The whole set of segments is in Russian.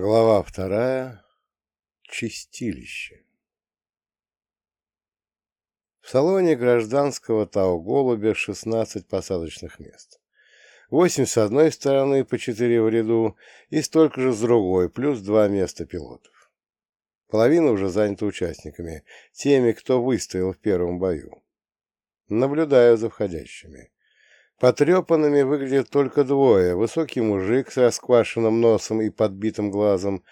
Глава вторая. Чистилище. В салоне гражданского Тау-Голубя 16 посадочных мест. Восемь с одной стороны, по четыре в ряду, и столько же с другой, плюс два места пилотов. Половина уже занята участниками, теми, кто выстоял в первом бою. Наблюдаю за входящими. Потрепанными выглядят только двое. Высокий мужик с расквашенным носом и подбитым глазом,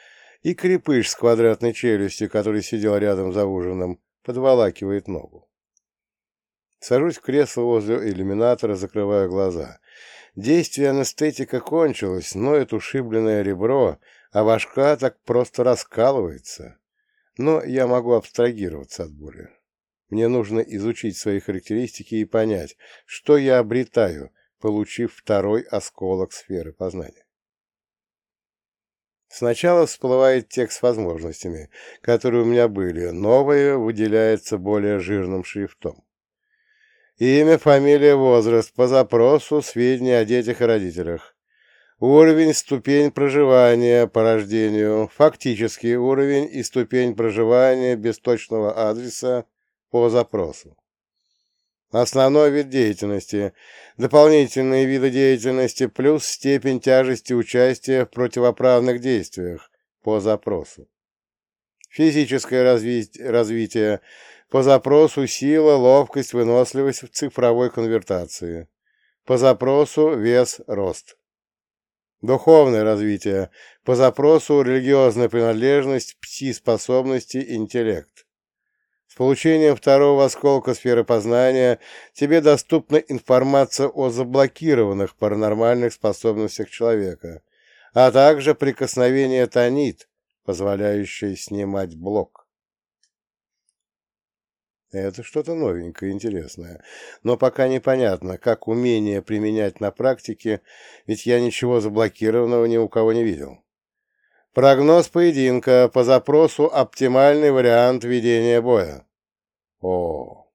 и крепыш с квадратной челюстью, который сидел рядом за ужином, подволакивает ногу. Сажусь в кресло возле иллюминатора, закрываю глаза. Действие анестетика кончилось, но это ушибленное ребро, а башка так просто раскалывается. Но я могу абстрагироваться от боли. Мне нужно изучить свои характеристики и понять, что я обретаю, получив второй осколок сферы познания. Сначала всплывает текст с возможностями, которые у меня были. Новое выделяется более жирным шрифтом. Имя, фамилия, возраст. По запросу сведения о детях и родителях. Уровень, ступень проживания по рождению. Фактический уровень и ступень проживания без точного адреса по запросу. Основной вид деятельности, дополнительные виды деятельности плюс степень тяжести участия в противоправных действиях по запросу. Физическое разви развитие по запросу сила, ловкость, выносливость в цифровой конвертации. По запросу вес, рост. Духовное развитие. По запросу религиозная принадлежность, пси-способности, интеллект получением второго осколка сферы познания тебе доступна информация о заблокированных паранормальных способностях человека, а также прикосновение тонит, позволяющее снимать блок. Это что-то новенькое, интересное. Но пока непонятно, как умение применять на практике, ведь я ничего заблокированного ни у кого не видел. Прогноз поединка по запросу «Оптимальный вариант ведения боя». О,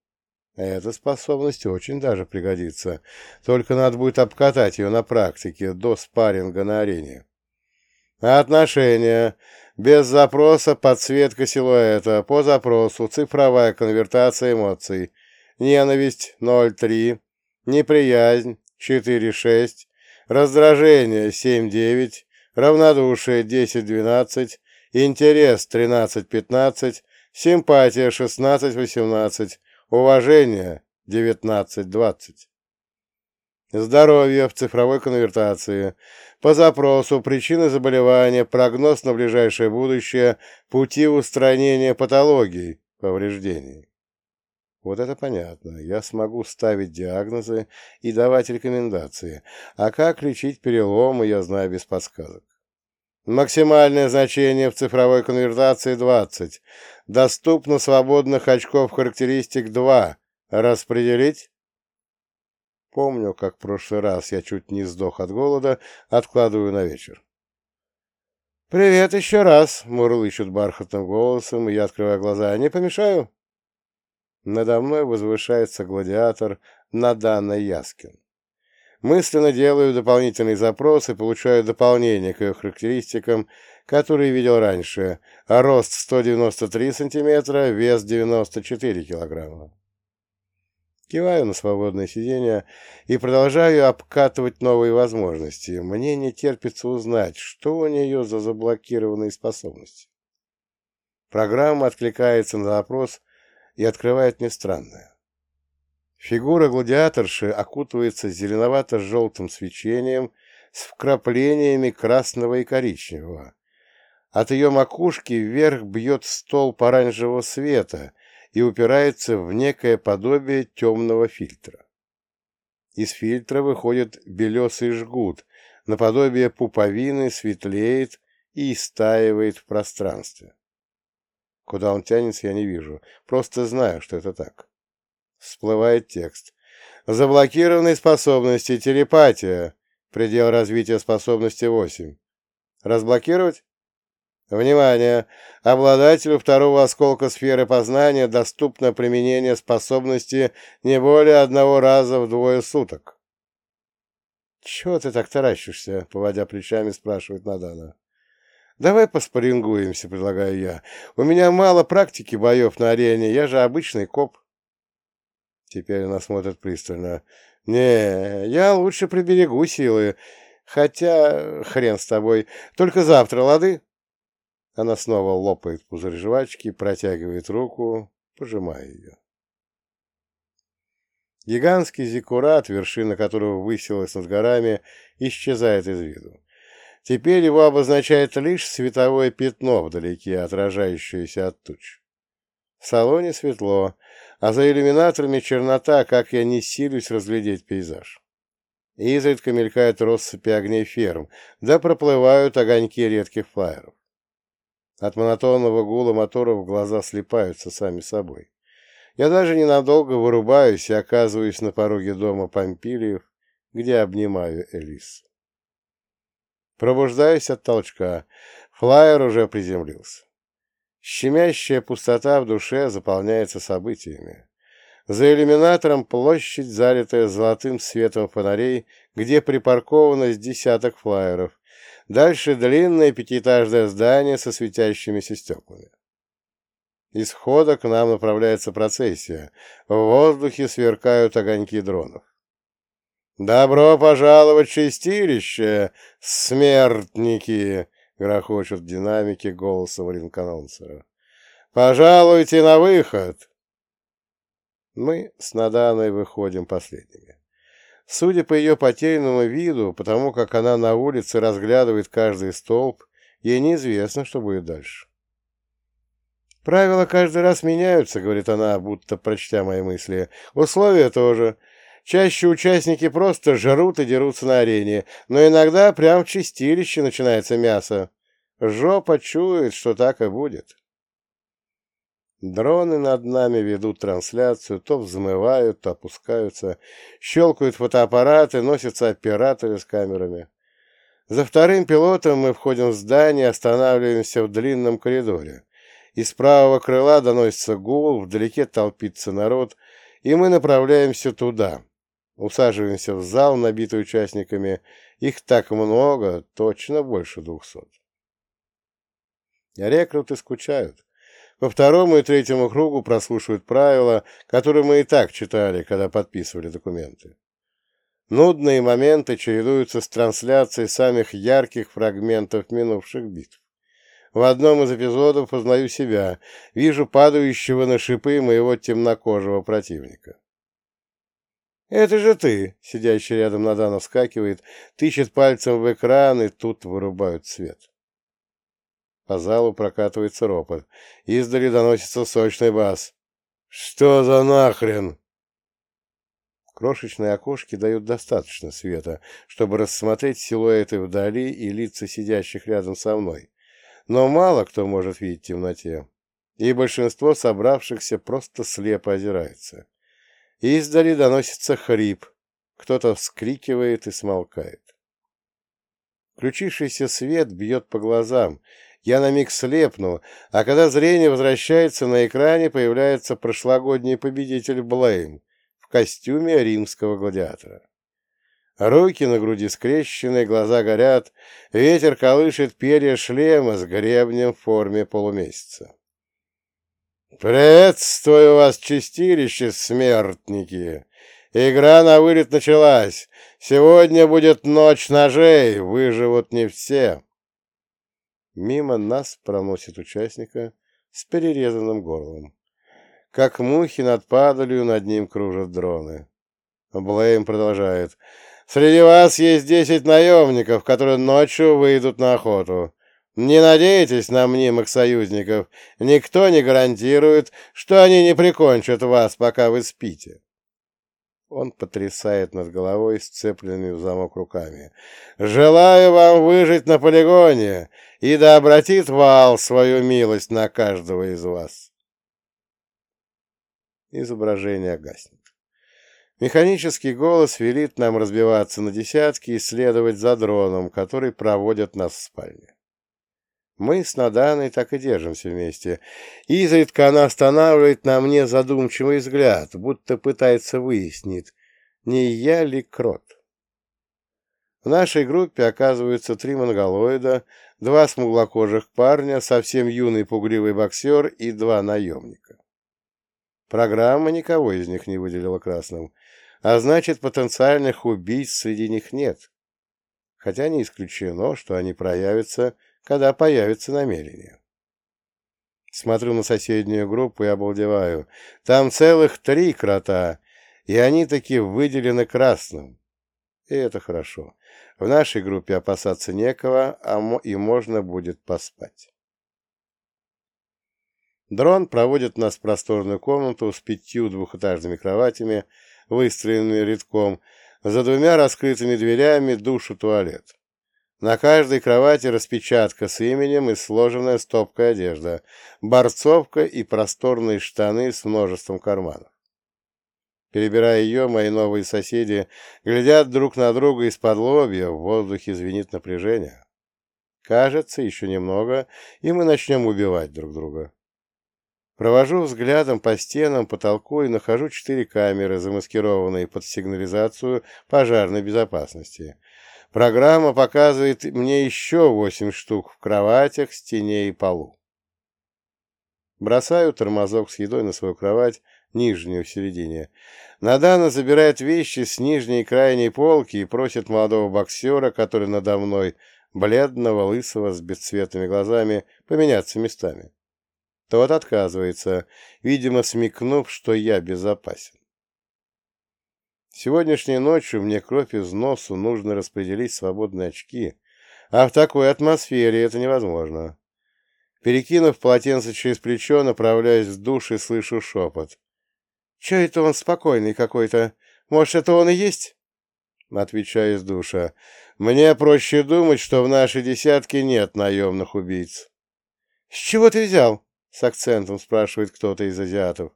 эта способность очень даже пригодится. Только надо будет обкатать ее на практике до спарринга на арене. Отношения. Без запроса подсветка силуэта. По запросу цифровая конвертация эмоций. Ненависть 0,3. Неприязнь 4,6. Раздражение 7,9. Равнодушие 10-12. Интерес 13-15 Симпатия 16-18, уважение 19-20. Здоровье в цифровой конвертации. По запросу причины заболевания, прогноз на ближайшее будущее, пути устранения патологий, повреждений. Вот это понятно. Я смогу ставить диагнозы и давать рекомендации. А как лечить переломы, я знаю без подсказок. Максимальное значение в цифровой конвертации 20. Доступно свободных очков характеристик 2. Распределить? Помню, как в прошлый раз я чуть не сдох от голода, откладываю на вечер. «Привет еще раз!» — мурлычут бархатным голосом, и я открываю глаза. «Не помешаю?» Надо мной возвышается гладиатор Надана Яскин. Мысленно делаю дополнительный запрос и получаю дополнение к ее характеристикам, которые видел раньше. Рост 193 сантиметра, вес 94 килограмма. Киваю на свободное сиденье и продолжаю обкатывать новые возможности. Мне не терпится узнать, что у нее за заблокированные способности. Программа откликается на запрос и открывает мне странное. Фигура гладиаторши окутывается зеленовато-желтым свечением с вкраплениями красного и коричневого. От ее макушки вверх бьет столб оранжевого света и упирается в некое подобие темного фильтра. Из фильтра выходит белесый жгут, наподобие пуповины светлеет и истаивает в пространстве. Куда он тянется, я не вижу, просто знаю, что это так. Всплывает текст. Заблокированные способности. Телепатия. Предел развития способности 8. Разблокировать? Внимание! Обладателю второго осколка сферы познания доступно применение способности не более одного раза в двое суток. «Чего ты так таращишься?» — поводя плечами, спрашивает Надана. «Давай поспорингуемся», — предлагаю я. «У меня мало практики боев на арене, я же обычный коп». Теперь она смотрит пристально. «Не, я лучше приберегу силы, хотя хрен с тобой. Только завтра, лады?» Она снова лопает пузырь жвачки, протягивает руку, пожимая ее. Гигантский зиккурат, вершина которого высилась над горами, исчезает из виду. Теперь его обозначает лишь световое пятно вдалеке, отражающееся от туч. В салоне светло, а за иллюминаторами чернота, как я не силюсь разглядеть пейзаж. Изредка мелькают россыпи огней ферм, да проплывают огоньки редких флайеров. От монотонного гула моторов глаза слепаются сами собой. Я даже ненадолго вырубаюсь и оказываюсь на пороге дома Помпилиев, где обнимаю Элис. Пробуждаюсь от толчка. Флайер уже приземлился. Щемящая пустота в душе заполняется событиями. За иллюминатором площадь, залитая золотым светом фонарей, где припарковано с десяток флайеров. Дальше длинное пятиэтажное здание со светящимися стеклами. Из входа к нам направляется процессия. В воздухе сверкают огоньки дронов. «Добро пожаловать в чистилище, смертники!» — грохочут динамики голоса варинканонцера. «Пожалуйте на выход!» Мы с Наданой выходим последними. Судя по ее потерянному виду, потому как она на улице разглядывает каждый столб, ей неизвестно, что будет дальше. «Правила каждый раз меняются», — говорит она, будто прочтя мои мысли. «Условия тоже. Чаще участники просто жрут и дерутся на арене, но иногда прям в чистилище начинается мясо. Жопа чует, что так и будет». Дроны над нами ведут трансляцию, то взмывают, то опускаются, щелкают фотоаппараты, носятся операторы с камерами. За вторым пилотом мы входим в здание, останавливаемся в длинном коридоре. Из правого крыла доносится гул, вдалеке толпится народ, и мы направляемся туда. Усаживаемся в зал, набитый участниками. Их так много, точно больше двухсот. Рекруты скучают. По второму и третьему кругу прослушивают правила, которые мы и так читали, когда подписывали документы. Нудные моменты чередуются с трансляцией самых ярких фрагментов минувших битв. В одном из эпизодов узнаю себя, вижу падающего на шипы моего темнокожего противника. «Это же ты!» — сидящий рядом Надана вскакивает, тычет пальцем в экран, и тут вырубают свет. По залу прокатывается ропот. Издали доносится сочный бас. «Что за нахрен?» Крошечные окошки дают достаточно света, чтобы рассмотреть силуэты вдали и лица сидящих рядом со мной но мало кто может видеть в темноте, и большинство собравшихся просто слепо озирается. Издали доносится хрип, кто-то вскрикивает и смолкает. Включившийся свет бьет по глазам, я на миг слепну, а когда зрение возвращается, на экране появляется прошлогодний победитель Блейм в костюме римского гладиатора. Руки на груди скрещены, глаза горят, ветер колышет перья шлема с гребнем в форме полумесяца. «Приветствую вас, чистилище, смертники! Игра на вылет началась. Сегодня будет ночь ножей, выживут не все». Мимо нас проносит участника с перерезанным горлом. Как мухи над падалью над ним кружат дроны. Блейм продолжает. Среди вас есть десять наемников, которые ночью выйдут на охоту. Не надейтесь на мнимых союзников. Никто не гарантирует, что они не прикончат вас, пока вы спите. Он потрясает над головой сцепленными в замок руками. «Желаю вам выжить на полигоне, и да обратит вал свою милость на каждого из вас!» Изображение гаснет. Механический голос велит нам разбиваться на десятки и следовать за дроном, который проводит нас в спальне. Мы с Наданой так и держимся вместе. Изредка она останавливает на мне задумчивый взгляд, будто пытается выяснить, не я ли крот. В нашей группе оказываются три монголоида, два смуглокожих парня, совсем юный пугливый боксер и два наемника. Программа никого из них не выделила красным, а значит, потенциальных убийц среди них нет. Хотя не исключено, что они проявятся, когда появится намерение. Смотрю на соседнюю группу и обалдеваю. Там целых три крота, и они таки выделены красным. И это хорошо. В нашей группе опасаться некого, а и можно будет поспать. Дрон проводит нас в просторную комнату с пятью двухэтажными кроватями, выстроенными рядком, за двумя раскрытыми дверями душ и туалет. На каждой кровати распечатка с именем и сложенная стопкой одежда, борцовка и просторные штаны с множеством карманов. Перебирая ее, мои новые соседи глядят друг на друга из-под лобья, в воздухе звенит напряжение. Кажется, еще немного, и мы начнем убивать друг друга. Провожу взглядом по стенам, потолку и нахожу четыре камеры, замаскированные под сигнализацию пожарной безопасности. Программа показывает мне еще восемь штук в кроватях, стене и полу. Бросаю тормозок с едой на свою кровать, нижнюю в середине. Надана забирает вещи с нижней крайней полки и просит молодого боксера, который надо мной, бледного, лысого, с бесцветными глазами, поменяться местами. Тот отказывается, видимо, смекнув, что я безопасен. Сегодняшней ночью мне кровь из носу нужно распределить свободные очки, а в такой атмосфере это невозможно. Перекинув полотенце через плечо, направляюсь в душ и слышу шепот. Че это он спокойный какой-то? Может, это он и есть?» Отвечаю из душа. «Мне проще думать, что в нашей десятке нет наемных убийц». «С чего ты взял?» — с акцентом спрашивает кто-то из азиатов.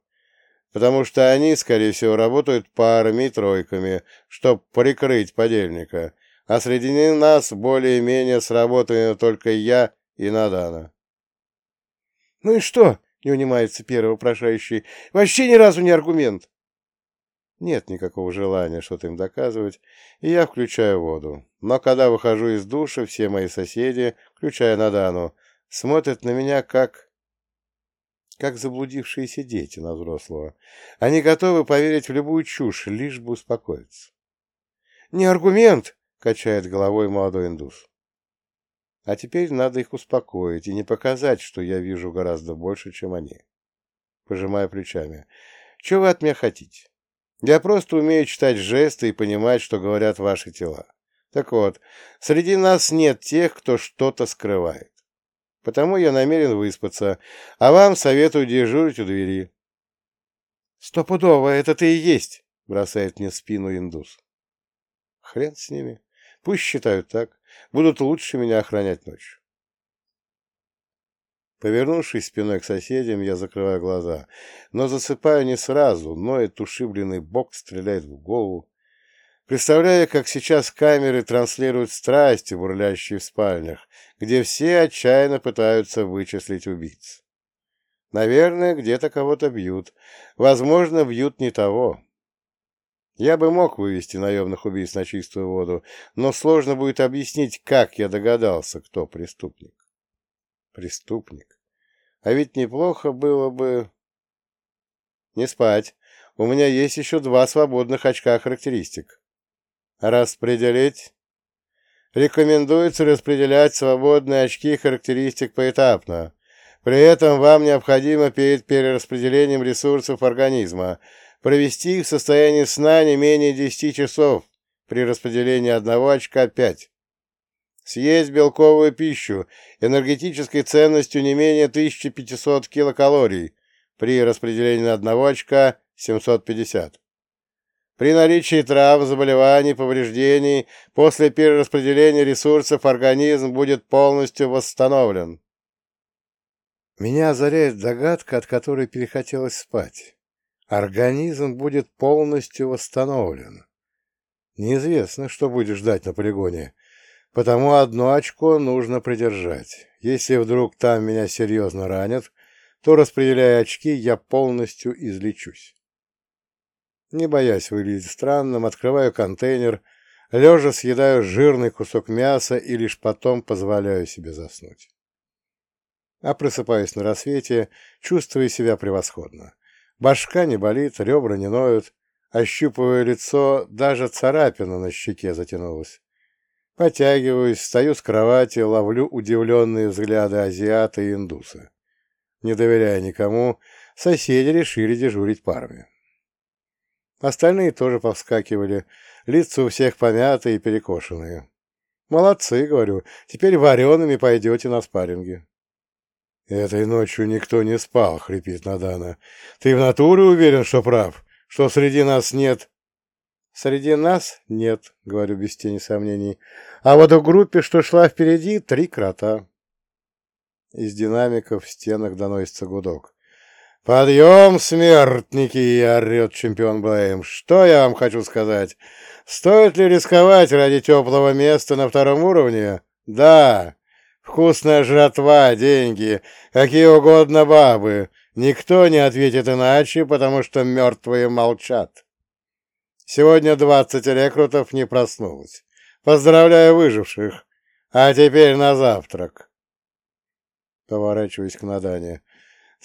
«Потому что они, скорее всего, работают парами и тройками, чтобы прикрыть подельника, а среди нас более-менее сработаны только я и Надана». «Ну и что?» не унимается первый вопрошающий. Вообще ни разу не аргумент. Нет никакого желания что-то им доказывать, и я включаю воду. Но когда выхожу из душа, все мои соседи, включая Надану, смотрят на меня как... как заблудившиеся дети на взрослого. Они готовы поверить в любую чушь, лишь бы успокоиться. «Не аргумент!» — качает головой молодой индус. А теперь надо их успокоить и не показать, что я вижу гораздо больше, чем они. Пожимаю плечами. Чего вы от меня хотите? Я просто умею читать жесты и понимать, что говорят ваши тела. Так вот, среди нас нет тех, кто что-то скрывает. Потому я намерен выспаться, а вам советую дежурить у двери. «Стопудово, это ты и есть!» — бросает мне в спину индус. Хрен с ними. Пусть считают так будут лучше меня охранять ночью. Повернувшись спиной к соседям, я закрываю глаза, но засыпаю не сразу, но и ушибленный бок стреляет в голову. Представляю, как сейчас камеры транслируют страсти, бурлящие в спальнях, где все отчаянно пытаются вычислить убийц. Наверное, где-то кого-то бьют. Возможно, бьют не того. Я бы мог вывести наемных убийц на чистую воду, но сложно будет объяснить, как я догадался, кто преступник. Преступник. А ведь неплохо было бы... Не спать. У меня есть еще два свободных очка характеристик. Распределить? Рекомендуется распределять свободные очки характеристик поэтапно. При этом вам необходимо перед перераспределением ресурсов организма провести в состоянии сна не менее 10 часов, при распределении одного очка 5. Съесть белковую пищу энергетической ценностью не менее 1500 килокалорий, при распределении одного очка 750. При наличии трав, заболеваний, повреждений, после перераспределения ресурсов организм будет полностью восстановлен. Меня озаряет догадка, от которой перехотелось спать организм будет полностью восстановлен. Неизвестно, что будет ждать на полигоне, потому одно очко нужно придержать. Если вдруг там меня серьезно ранят, то, распределяя очки, я полностью излечусь. Не боясь выглядеть странным, открываю контейнер, лежа съедаю жирный кусок мяса и лишь потом позволяю себе заснуть. А просыпаюсь на рассвете, чувствуя себя превосходно. Башка не болит, ребра не ноют, ощупывая лицо, даже царапина на щеке затянулась. Потягиваюсь, встаю с кровати, ловлю удивленные взгляды азиата и индуса. Не доверяя никому, соседи решили дежурить парами. Остальные тоже повскакивали, лица у всех помятые и перекошенные. «Молодцы», — говорю, — «теперь вареными пойдете на спарринги». «Этой ночью никто не спал», — хрипит Надана. «Ты в натуре уверен, что прав? Что среди нас нет...» «Среди нас нет», — говорю без тени сомнений. «А вот в группе, что шла впереди, три крота». Из динамиков в стенах доносится гудок. «Подъем, смертники!» — орет чемпион Блейм. «Что я вам хочу сказать? Стоит ли рисковать ради теплого места на втором уровне? Да, Вкусная жратва, деньги, какие угодно бабы. Никто не ответит иначе, потому что мертвые молчат. Сегодня двадцать рекрутов не проснулось. Поздравляю выживших. А теперь на завтрак. Поворачиваюсь к Надане.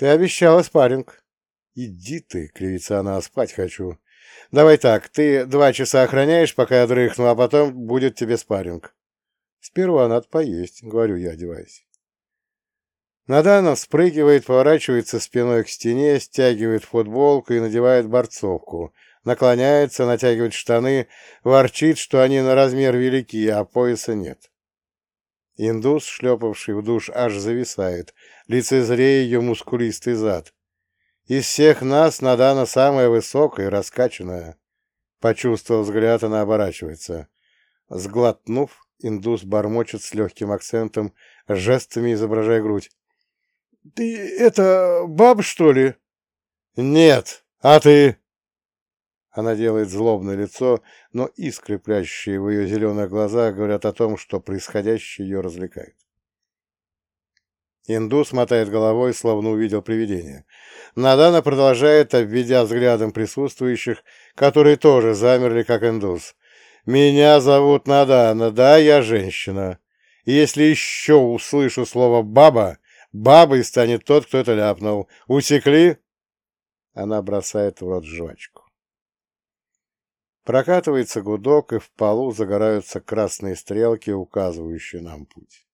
Ты обещала спарринг. Иди ты, кривится она, спать хочу. Давай так, ты два часа охраняешь, пока я дрыхну, а потом будет тебе спарринг. Сперва надо поесть, говорю я, одеваясь. Надана спрыгивает, поворачивается спиной к стене, стягивает футболку и надевает борцовку, наклоняется, натягивает штаны, ворчит, что они на размер велики, а пояса нет. Индус, шлепавший в душ, аж зависает, лицезрея ее мускулистый зад. Из всех нас Надана самая высокая и раскачанная. Почувствовав взгляд, она оборачивается. Сглотнув, Индус бормочет с легким акцентом, жестами изображая грудь. — Ты это баб, что ли? — Нет. А ты? Она делает злобное лицо, но искры, прячущие в ее зеленых глазах, говорят о том, что происходящее ее развлекает. Индус мотает головой, словно увидел привидение. Надана продолжает, обведя взглядом присутствующих, которые тоже замерли, как индус. «Меня зовут Надана, да, я женщина. Если еще услышу слово «баба», бабой станет тот, кто это ляпнул. Усекли?» Она бросает в рот жвачку. Прокатывается гудок, и в полу загораются красные стрелки, указывающие нам путь.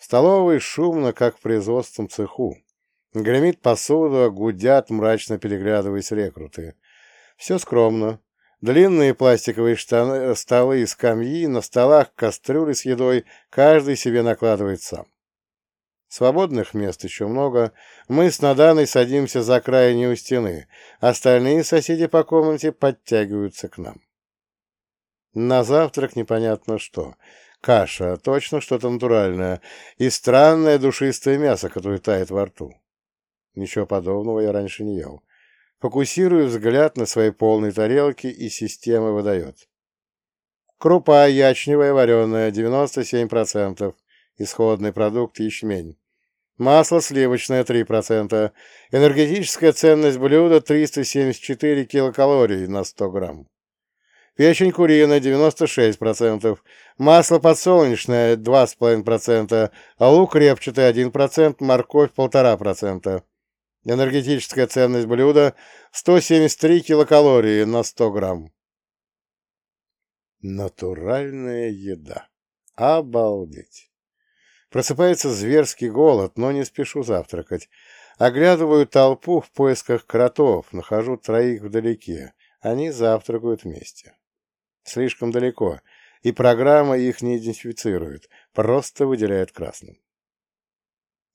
В столовой шумно, как в производственном цеху. Гремит посуда, гудят, мрачно переглядываясь рекруты. Все скромно. Длинные пластиковые штаны, столы и скамьи, на столах кастрюли с едой, каждый себе накладывает сам. Свободных мест еще много. Мы с Наданой садимся за крайнюю стены. Остальные соседи по комнате подтягиваются к нам. На завтрак непонятно что. Каша, точно что-то натуральное, и странное душистое мясо, которое тает во рту. Ничего подобного я раньше не ел. Фокусирую взгляд на своей полной тарелке, и система выдает. Крупа ячневая вареная, 97%. Исходный продукт ячмень. Масло сливочное 3%. Энергетическая ценность блюда 374 килокалорий на 100 грамм. Печень куриная 96%. Масло подсолнечное 2,5%. А лук репчатый 1%. Морковь 1,5%. Энергетическая ценность блюда 173 килокалории на 100 грамм. Натуральная еда. Обалдеть. Просыпается зверский голод, но не спешу завтракать. Оглядываю толпу в поисках кротов, нахожу троих вдалеке. Они завтракают вместе. Слишком далеко, и программа их не идентифицирует, просто выделяет красным.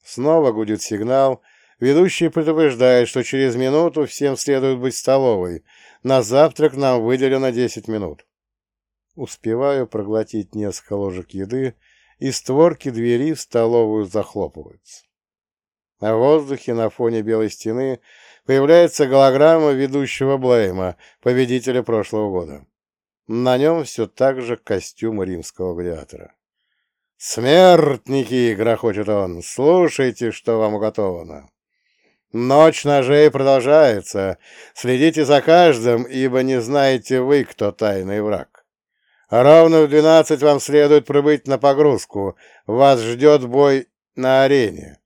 Снова гудит сигнал — Ведущий предупреждает, что через минуту всем следует быть в столовой. На завтрак нам выделено 10 минут. Успеваю проглотить несколько ложек еды, и створки двери в столовую захлопываются. А в воздухе на фоне белой стены появляется голограмма ведущего Блейма, победителя прошлого года. На нем все так же костюм римского гладиатора. «Смертники!» — грохочет он. «Слушайте, что вам уготовано!» Ночь ножей продолжается. Следите за каждым, ибо не знаете вы, кто тайный враг. Ровно в двенадцать вам следует прибыть на погрузку. Вас ждет бой на арене.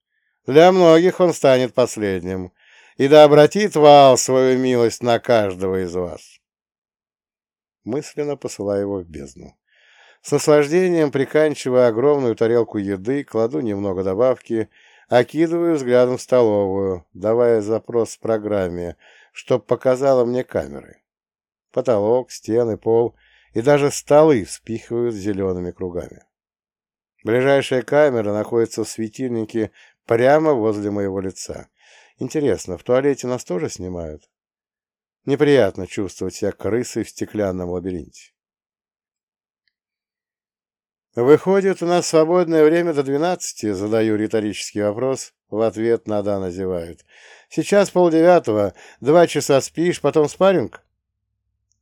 Для многих он станет последним. И да обратит вал свою милость на каждого из вас. Мысленно посылаю его в бездну. С наслаждением приканчивая огромную тарелку еды, кладу немного добавки, окидываю взглядом столовую, давая запрос в программе, чтоб показала мне камеры. Потолок, стены, пол и даже столы вспихивают зелеными кругами. Ближайшая камера находится в светильнике прямо возле моего лица. Интересно, в туалете нас тоже снимают? Неприятно чувствовать себя крысой в стеклянном лабиринте. «Выходит, у нас свободное время до двенадцати?» — задаю риторический вопрос. В ответ Нада назевают. «Сейчас полдевятого. Два часа спишь, потом спарринг?»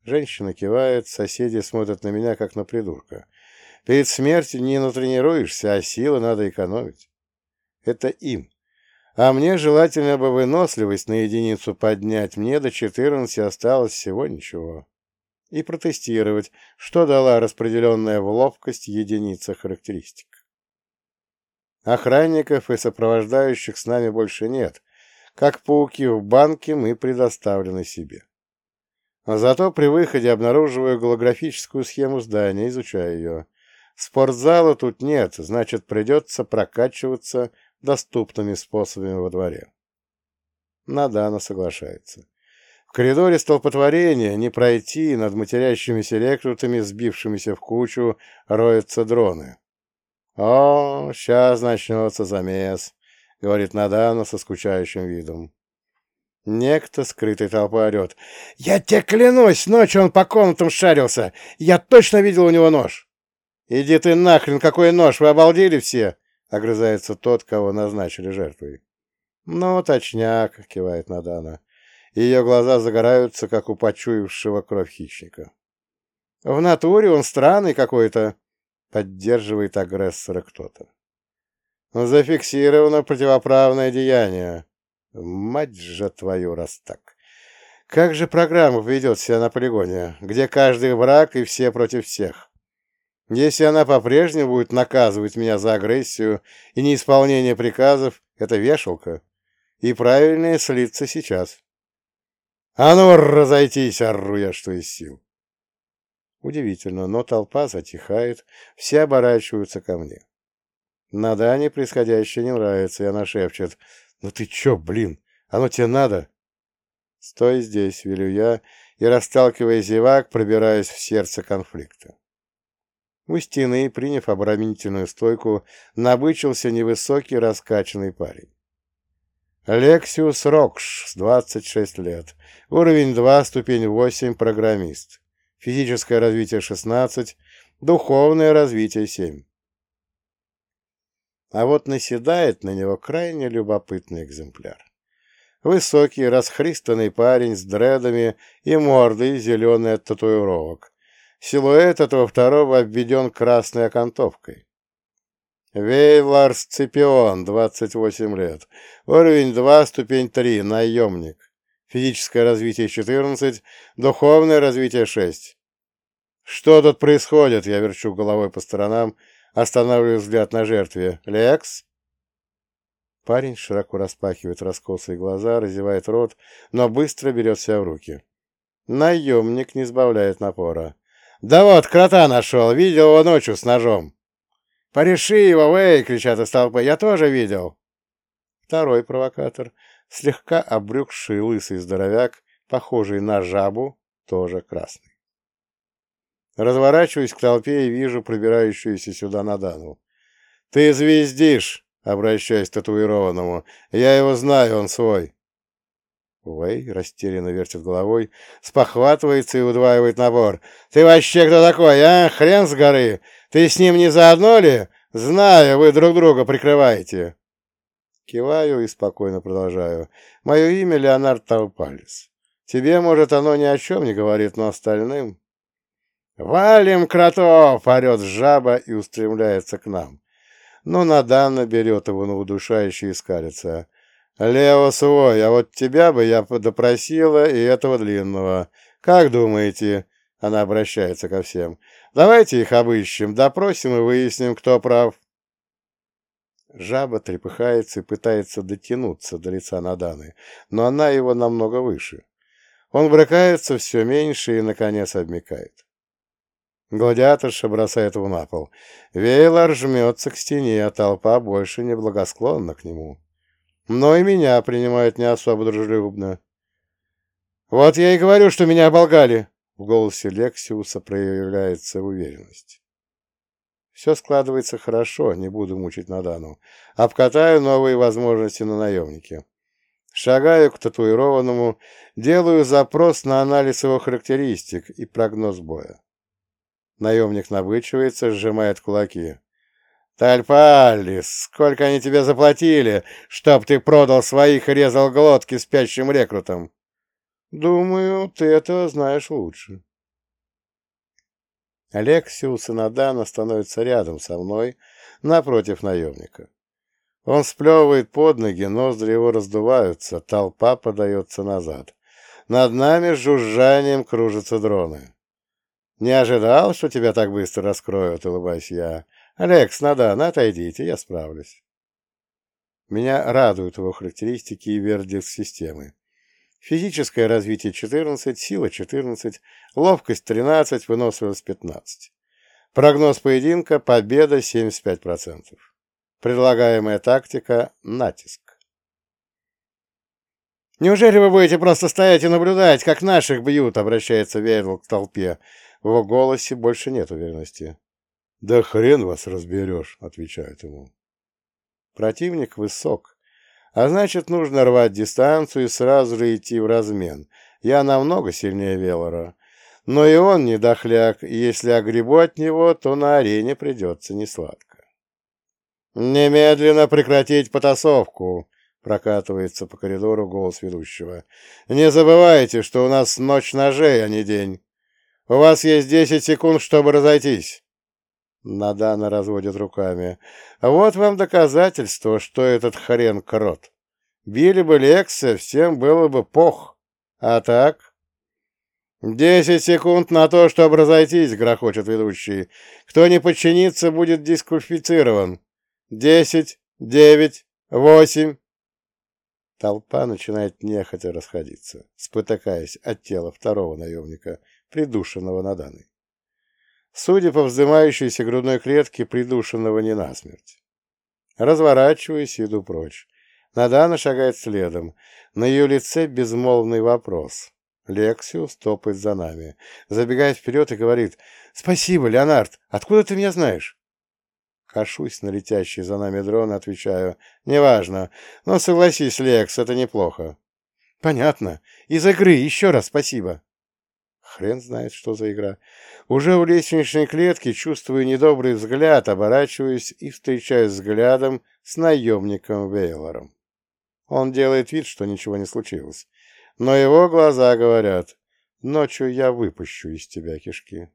Женщина кивает, соседи смотрят на меня, как на придурка. Перед смертью не натренируешься, а силы надо экономить. Это им. А мне желательно бы выносливость на единицу поднять. Мне до четырнадцати осталось всего ничего и протестировать, что дала распределенная в ловкость единица характеристик. Охранников и сопровождающих с нами больше нет. Как пауки в банке мы предоставлены себе. Зато при выходе обнаруживаю голографическую схему здания, изучаю ее. Спортзала тут нет, значит, придется прокачиваться доступными способами во дворе. Надана соглашается. В коридоре столпотворения не пройти, над матерящимися рекрутами, сбившимися в кучу, роются дроны. «О, сейчас начнется замес», — говорит Надана со скучающим видом. Некто скрытой толпой орет. «Я тебе клянусь, ночью он по комнатам шарился! Я точно видел у него нож!» «Иди ты нахрен, какой нож! Вы обалдели все!» — огрызается тот, кого назначили жертвой. «Ну, точняк», — кивает Надана ее глаза загораются, как у почуявшего кровь хищника. В натуре он странный какой-то, поддерживает агрессора кто-то. Зафиксировано противоправное деяние. Мать же твою, раз так. Как же программа ведет себя на полигоне, где каждый враг и все против всех? Если она по-прежнему будет наказывать меня за агрессию и неисполнение приказов, это вешалка. И правильнее слиться сейчас. «А ну, разойтись!» — ору я, что из сил. Удивительно, но толпа затихает, все оборачиваются ко мне. На Дане происходящее не нравится, и она шепчет. «Ну ты чё, блин? Оно тебе надо?» «Стой здесь», — велю я, и, расталкивая зевак, пробираюсь в сердце конфликта. У стены, приняв оборонительную стойку, набычился невысокий раскачанный парень. Лексиус Рокш, 26 лет. Уровень 2, ступень 8, программист. Физическое развитие 16, духовное развитие 7. А вот наседает на него крайне любопытный экземпляр. Высокий, расхристанный парень с дредами и мордой, зеленой от татуировок. Силуэт этого второго обведен красной окантовкой. Вейлар Сципион, 28 лет. Уровень 2, ступень 3, наемник. Физическое развитие 14, духовное развитие 6. Что тут происходит? Я верчу головой по сторонам, останавливаю взгляд на жертве. Лекс? Парень широко распахивает раскосые глаза, разевает рот, но быстро берет себя в руки. Наемник не сбавляет напора. «Да вот, крота нашел, видел его ночью с ножом». «Пореши его, Вэй!» — кричат из толпы. «Я тоже видел!» Второй провокатор, слегка обрюкший лысый здоровяк, похожий на жабу, тоже красный. Разворачиваюсь к толпе и вижу пробирающуюся сюда Надану. «Ты звездишь!» — обращаясь к татуированному. «Я его знаю, он свой!» Уэй растерянно вертит головой, спохватывается и удваивает набор. «Ты вообще кто такой, а? Хрен с горы! Ты с ним не заодно ли? Знаю, вы друг друга прикрываете!» Киваю и спокойно продолжаю. «Мое имя Леонард Таупалис. Тебе, может, оно ни о чем не говорит, но остальным...» «Валим кротов!» — орет жаба и устремляется к нам. Но Надана берет его на удушающий и скалится. «Лео свой, а вот тебя бы я допросила и этого длинного. Как думаете?» — она обращается ко всем. Давайте их обыщем, допросим и выясним, кто прав. Жаба трепыхается и пытается дотянуться до лица Наданы, но она его намного выше. Он брыкается все меньше и, наконец, обмекает. Гладиаторша бросает его на пол. Вейлор жмется к стене, а толпа больше не благосклонна к нему. Но и меня принимают не особо дружелюбно. «Вот я и говорю, что меня оболгали!» В голосе Лексиуса проявляется уверенность. Все складывается хорошо, не буду мучить Надану. Обкатаю новые возможности на наемнике. Шагаю к татуированному, делаю запрос на анализ его характеристик и прогноз боя. Наемник набычивается, сжимает кулаки. «Тальпалис, сколько они тебе заплатили, чтоб ты продал своих и резал глотки спящим рекрутам?» «Думаю, ты это знаешь лучше». Алексиус и Надана становятся рядом со мной, напротив наемника. Он сплевывает под ноги, ноздри его раздуваются, толпа подается назад. Над нами с жужжанием кружатся дроны. «Не ожидал, что тебя так быстро раскроют», — улыбаюсь я. «Алекс, Надан, отойдите, я справлюсь». Меня радуют его характеристики и вердикт системы. Физическое развитие 14, сила 14, ловкость 13, выносливость 15. Прогноз поединка – победа 75%. Предлагаемая тактика – натиск. «Неужели вы будете просто стоять и наблюдать, как наших бьют?» — обращается Вейрл к толпе. В его голосе больше нет уверенности. «Да хрен вас разберешь», — отвечает ему. Противник высок, а значит, нужно рвать дистанцию и сразу же идти в размен. Я намного сильнее Велора. Но и он не дохляк, и если огребу от него, то на арене придется несладко. «Немедленно прекратить потасовку!» — прокатывается по коридору голос ведущего. «Не забывайте, что у нас ночь ножей, а не день. У вас есть десять секунд, чтобы разойтись». Надана разводит руками. Вот вам доказательство, что этот хрен крот. Били бы Лекса, всем было бы пох. А так? «Десять секунд на то, чтобы разойтись», — грохочет ведущий. «Кто не подчинится, будет дисквалифицирован. Десять, девять, восемь...» Толпа начинает нехотя расходиться, спотыкаясь от тела второго наемника, придушенного Наданой судя по вздымающейся грудной клетке, придушенного не насмерть. Разворачиваюсь и иду прочь. Надана шагает следом. На ее лице безмолвный вопрос. Лексиус топает за нами. Забегает вперед и говорит «Спасибо, Леонард! Откуда ты меня знаешь?» Кашусь на летящий за нами дрон отвечаю «Неважно, но согласись, Лекс, это неплохо». «Понятно. Из игры еще раз спасибо». Хрен знает, что за игра. Уже у лестничной клетки чувствую недобрый взгляд, оборачиваюсь и встречаюсь взглядом с наемником Вейлором. Он делает вид, что ничего не случилось. Но его глаза говорят, ночью я выпущу из тебя кишки.